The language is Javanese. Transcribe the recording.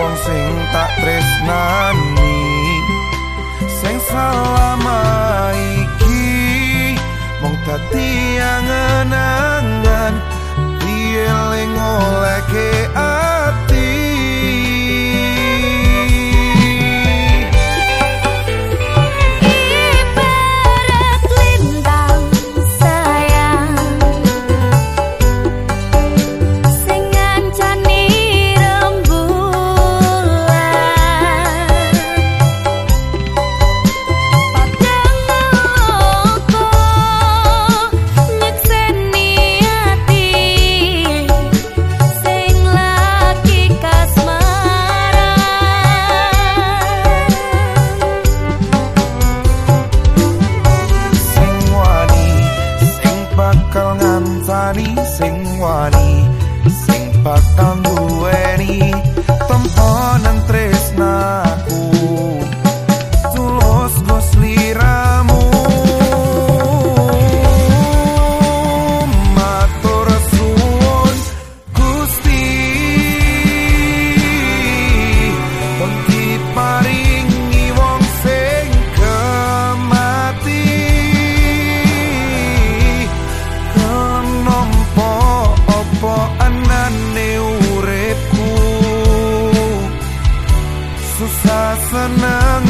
wong sing tak tresnani. Sing selama iki mong dadi angen-angen dieling oleh i'm bakang senang